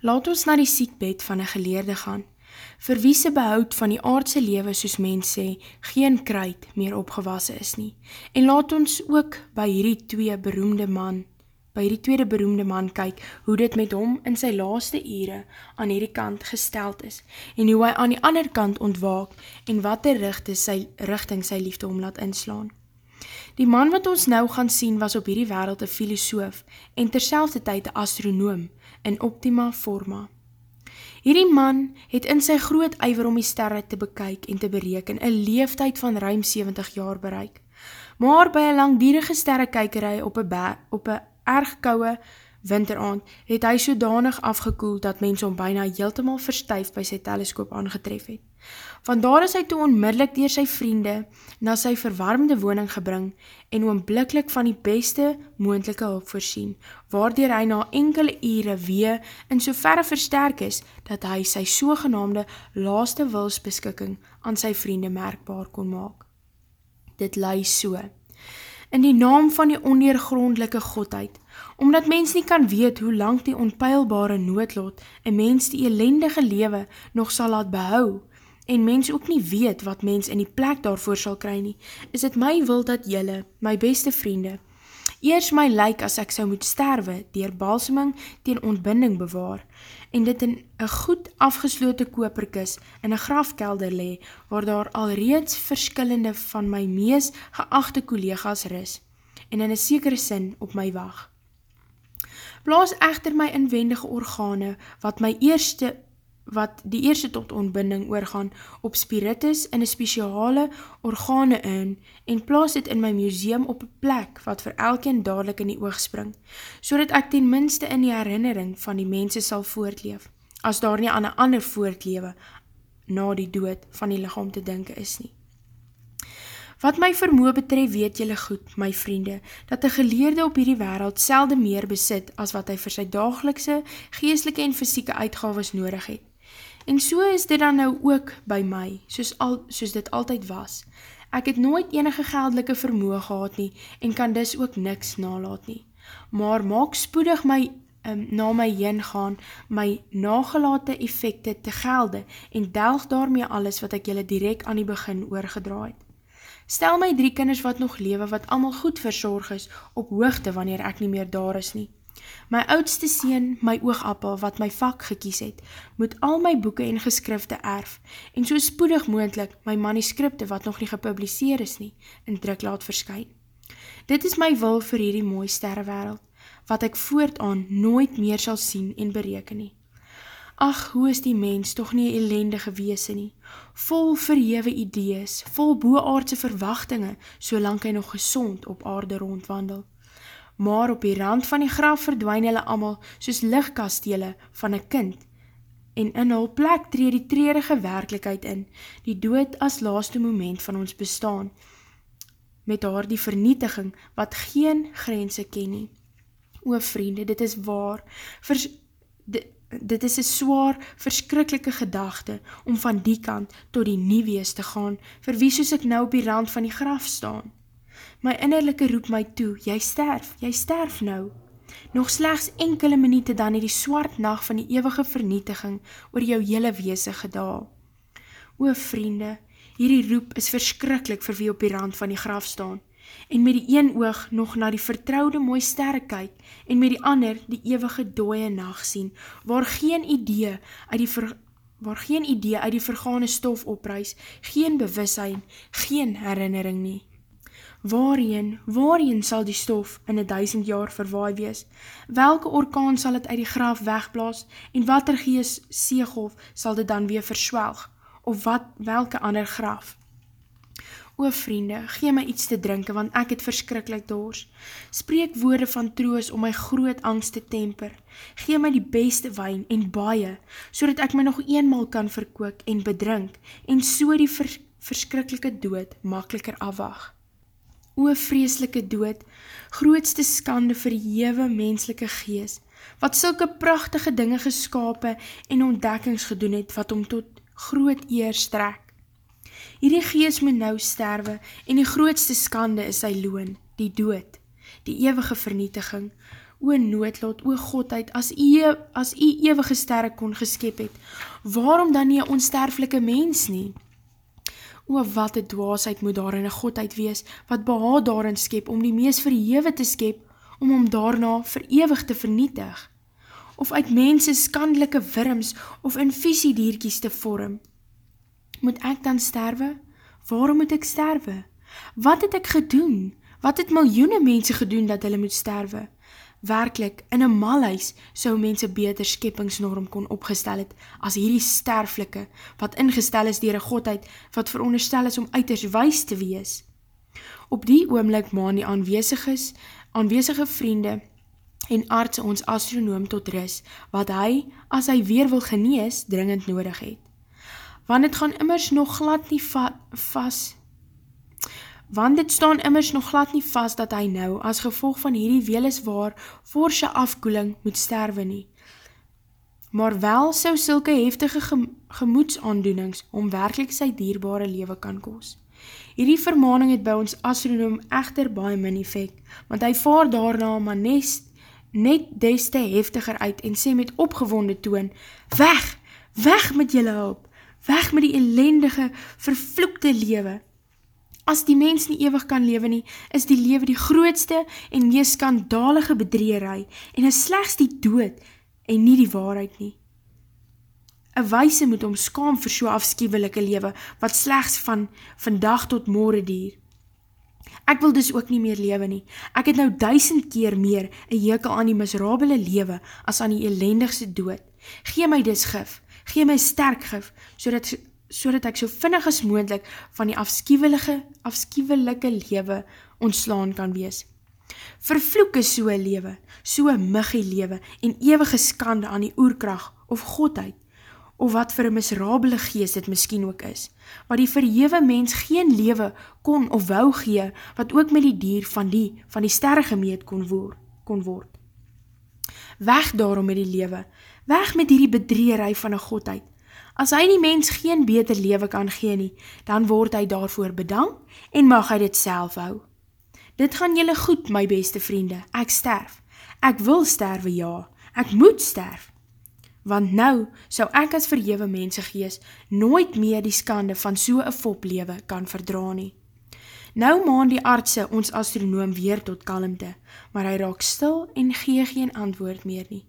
Laat ons na die siekbed van een geleerde gaan, vir wie se behoud van die aardse lewe soos mens sê, geen kruid meer opgewasse is nie. En laat ons ook by hierdie twee beroemde man, by hierdie tweede beroemde man kyk, hoe dit met hom in sy laaste ure aan hierdie kant gesteld is, en hoe hy aan die ander kant ontwaak, en wat die richting sy, richting sy liefde om laat inslaan. Die man wat ons nou gaan sien was op hierdie wereld een filosoof en terselfde tyd een astronoom in optima forma. Hierdie man het in sy groot eiver om die sterre te bekyk en te bereken een leeftijd van ruim 70 jaar bereik. Maar by een langdierige sterrekykerij op een, op een erg kouwe winteraand het hy sodanig afgekoel dat mens om byna heeltemal verstuif by sy teleskoop aangetref het. Vandaar is hy toe onmiddellik dier sy vriende na sy verwarmde woning gebring en oomblikkelijk van die beste moendelike hulp voorsien, waardoor hy na enkele ure wee in so verre versterk is, dat hy sy sogenaamde laaste wilsbeskikking aan sy vriende merkbaar kon maak. Dit lui so. In die naam van die ondeergrondelike Godheid, omdat mens nie kan weet hoe lang die onpeilbare noodlot een mens die elendige lewe nog sal laat behou, en mens ook nie weet wat mens in die plek daarvoor sal kry nie, is het my wil dat jylle, my beste vriende, eers my lyk as ek sou moet sterwe, dier balseming teen ontbinding bewaar, en dit in een goed afgeslote koperkis in een grafkelder le, waar daar al reeds verskillende van my mees geachte collega's ris, en in een sekere sin op my wacht. Plaas echter my inwendige organe, wat my eerste wat die eerste tot ontbinding oorgaan, op spiritus in een speciale organe in, en plaas dit in my museum op een plek, wat vir elkeen dadelijk in die oog spring, so dat ek ten minste in die herinnering van die mense sal voortleef, as daar nie aan een ander voortlewe na die dood van die lichaam te denken is nie. Wat my vermoe betref weet jylle goed, my vriende, dat die geleerde op hierdie wereld selde meer besit as wat hy vir sy dagelikse, geestelike en fysieke uitgaves nodig het. En so is dit dan nou ook by my, soos, al, soos dit altyd was. Ek het nooit enige geldelike vermoe gehad nie en kan dus ook niks nalaat nie. Maar maak spoedig my um, na my heen gaan, my nagelate effecte te gelde en delg daarmee alles wat ek jylle direct aan die begin oorgedraaid. Stel my drie kinders wat nog lewe, wat allemaal goed verzorg is, op hoogte wanneer ek nie meer daar is nie. My oudste sien, my oogappel, wat my vak gekies het, moet al my boeken en geskrifte erf, en so spoedig moendlik my manuskripte, wat nog nie gepubliseer is nie, in druk laat verskyn. Dit is my wil vir hierdie mooi sterrewereld, wat ek voortaan nooit meer sal sien en bereken nie. Ach, hoe is die mens toch nie ellendige weese nie, vol verhewe idees, vol boeaardse verwachtinge, solang hy nog gezond op aarde rondwandel. Maar op die rand van die graf verdwijn hulle amal soos lichtkastele van een kind, en in hul plek tree die treurige werkelijkheid in, die dood as laaste moment van ons bestaan, met haar die vernietiging wat geen grense ken nie. O vriende, dit is waar, vers, dit, dit is een zwaar, verskrikkelike gedachte om van die kant tot die niewees te gaan, vir wie soos ek nou op die rand van die graf staan. My innerlijke roep my toe, jy sterf, jy sterf nou. Nog slechts enkele minuute dan het die swart nacht van die eeuwige vernietiging oor jou hele weese gedaal. O vriende, hierdie roep is verskrikkelijk vir wie op die rand van die graf staan en met die een oog nog na die vertrouwde mooi sterre kyk, en met die ander die eeuwige dooie nacht sien, waar geen idee uit die ver, waar geen idee uit die vergane stof opreis, geen bewissijn, geen herinnering nie. Waarheen, waarheen sal die stof in een duisend jaar verwaai wees? Welke orkaan sal het uit die graaf wegblaas, en wat er gees seegolf sal dit dan weer verswelg? Of wat, welke ander graaf? O vriende, gee my iets te drinke, want ek het verskrikkelijk doors. Spreek woorde van troos om my groot angst te temper. Gee my die beste wijn en baie, so dat ek my nog eenmaal kan verkook en bedrink, en so die vers verskrikkelike dood makkeliker afwag. O vreeslike dood, grootste skande vir die hewe menselike gees, wat sulke prachtige dinge geskape en ontdekkings gedoen het, wat om tot groot eer strek. Hierdie gees moet nou sterwe en die grootste skande is sy loon, die dood, die ewige vernietiging. O noodlot, o Godheid, as u, as u ewige sterre kon geskep het, waarom dan nie een onsterflike mens nie? O wat een dwaasheid moet daar in een Godheid wees, wat behaal daarin skep, om die mees verhewe te skep, om om daarna verewig te vernietig, of uit mense skandelike wurms, of in visiedierkies te vorm. Moet ek dan sterwe? Waarom moet ek sterwe? Wat het ek gedoen? Wat het miljoene mense gedoen dat hulle moet sterwe? Werklik, in een malhuis sou mense beter skeppingsnorm kon opgestel het as hierdie sterflike, wat ingestel is dier een godheid, wat veronderstel is om uiters wees te wees. Op die oomlik maan die aanweziges, aanwezige vriende en arts ons astronoom tot ris, wat hy, as hy weer wil genees, dringend nodig het. Want het gaan immers nog glad nie va vast want dit staan immers nog glad nie vast dat hy nou, as gevolg van hierdie weliswaar, voorse afkoeling moet sterwe nie. Maar wel sou sulke heftige gemoedsaandoenings om werkelijk sy dierbare lewe kan koos. Hierdie vermaning het by ons astronoom echter baie min effect, want hy vaar daarna maar nest, net des te heftiger uit en sê met opgewonde toon, weg, weg met jylle hoop, weg met die ellendige, vervloekte lewe, As die mens nie ewig kan lewe nie, is die lewe die grootste en meest skandalige bedreerij en is slechts die dood en nie die waarheid nie. Een wijse moet om skaam vir so afskiewelike lewe wat slechts van vandag tot morgen dier. Ek wil dus ook nie meer lewe nie. Ek het nou duisend keer meer een jekel aan die misrabele lewe as aan die elendigste dood. Gee my dis gif, gee my sterk gif, so so dat ek so vinnig as moendlik van die afskiewelike, afskiewelike lewe ontslaan kan wees. Vervloek is so'n lewe, so'n muggie lewe en ewige skande aan die oerkracht of godheid, of wat vir een misrabele geest dit miskien ook is, wat die verhewe mens geen lewe kon of wou gee, wat ook met die dier van die, van die sterre gemeet kon, woor, kon word. Weg daarom met die lewe, weg met die bedreerij van een godheid, As hy die mens geen beter lewe kan gee nie, dan word hy daarvoor bedank en mag hy dit self hou. Dit gaan jylle goed, my beste vriende, ek sterf. Ek wil sterwe, ja, ek moet sterf. Want nou sou ek as verhewe mense gees nooit meer die skande van so'n foplewe kan verdra nie. Nou maan die artse ons astronoom weer tot kalmte, maar hy raak stil en gee geen antwoord meer nie.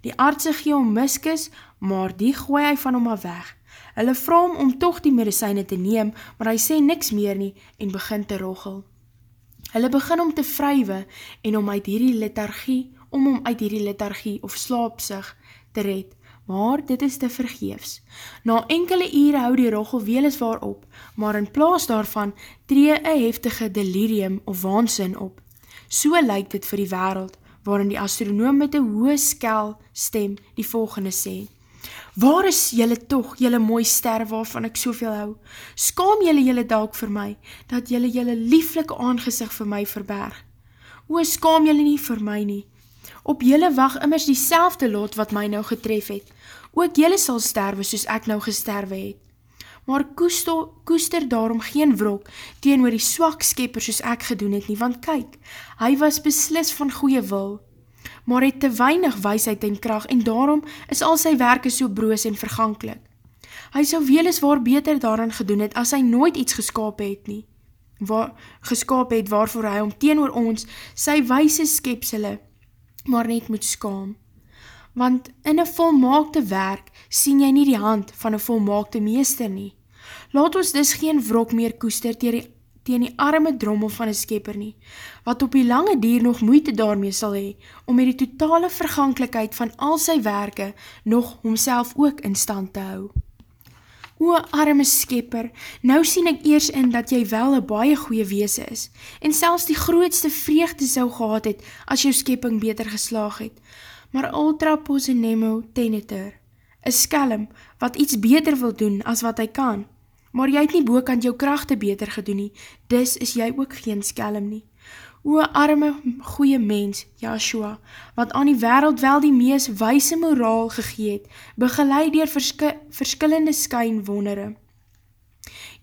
Die artse gee om miskus, maar die gooi hy van hom af weg. Hulle vraag om om toch die medicijne te neem, maar hy sê niks meer nie en begin te roggel. Hulle begin om te vrywe en om uit hierdie lethargie, om om uit hierdie lethargie of slaapsig te red, maar dit is te vergeefs. Na enkele ure hou die roggel weliswaar op, maar in plaas daarvan tree een heftige delirium of waansin op. So lyk dit vir die wereld, waarin die astronoom met een hoë skel stem die volgende sê. Waar is jylle toch, jylle mooi ster waarvan ek soveel hou? Skaam jylle jylle dalk vir my, dat jylle jylle lieflike aangezicht vir my verberg. O, skaam jylle nie vir my nie. Op jylle wacht immers die selfde lot wat my nou getref het. Ook jylle sal sterwe soos ek nou gesterwe het maar koester, koester daarom geen wrok teen oor die swak skepper soos ek gedoen het nie, want kyk, hy was beslis van goeie wil, maar het te weinig weisheid en kracht en daarom is al sy werke so broos en verganklik. Hy sou weliswaar beter daaraan gedoen het as hy nooit iets geskaap het nie, waar, geskaap het waarvoor hy om teen ons sy wijse skepsele maar net moet skaam. Want in een volmaakte werk sien jy nie die hand van een volmaakte meester nie. Laat ons dus geen wrok meer koester teen die, teen die arme drommel van een skepper nie, wat op die lange dier nog moeite daarmee sal hee, om met die totale verganklikheid van al sy werke nog homself ook in stand te hou. O arme skepper, nou sien ek eers in dat jy wel een baie goeie wees is, en selfs die grootste vreugde sou gehad het, as jou skepping beter geslaag het, maar ultra posenemo teneter, een skelm, wat iets beter wil doen as wat hy kan, maar jy het nie boekant jou krachte beter gedoen nie, dis is jy ook geen skelm nie. O arme, goeie mens, Joshua, wat aan die wereld wel die mees wijse moraal gegeet, begeleid dier verske, verskillende skyn wondere.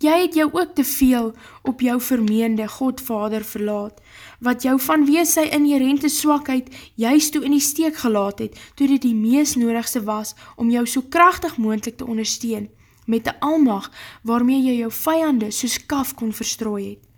Jy het jou ook te veel op jou vermeende Godvader verlaat, wat jou vanwees sy inherente swakheid juist toe in die steek gelaat het, toe dit die mees nodigste was om jou so krachtig moendlik te ondersteun, met die almag waarmee jy jou vijande soos kaf kon verstrooi het.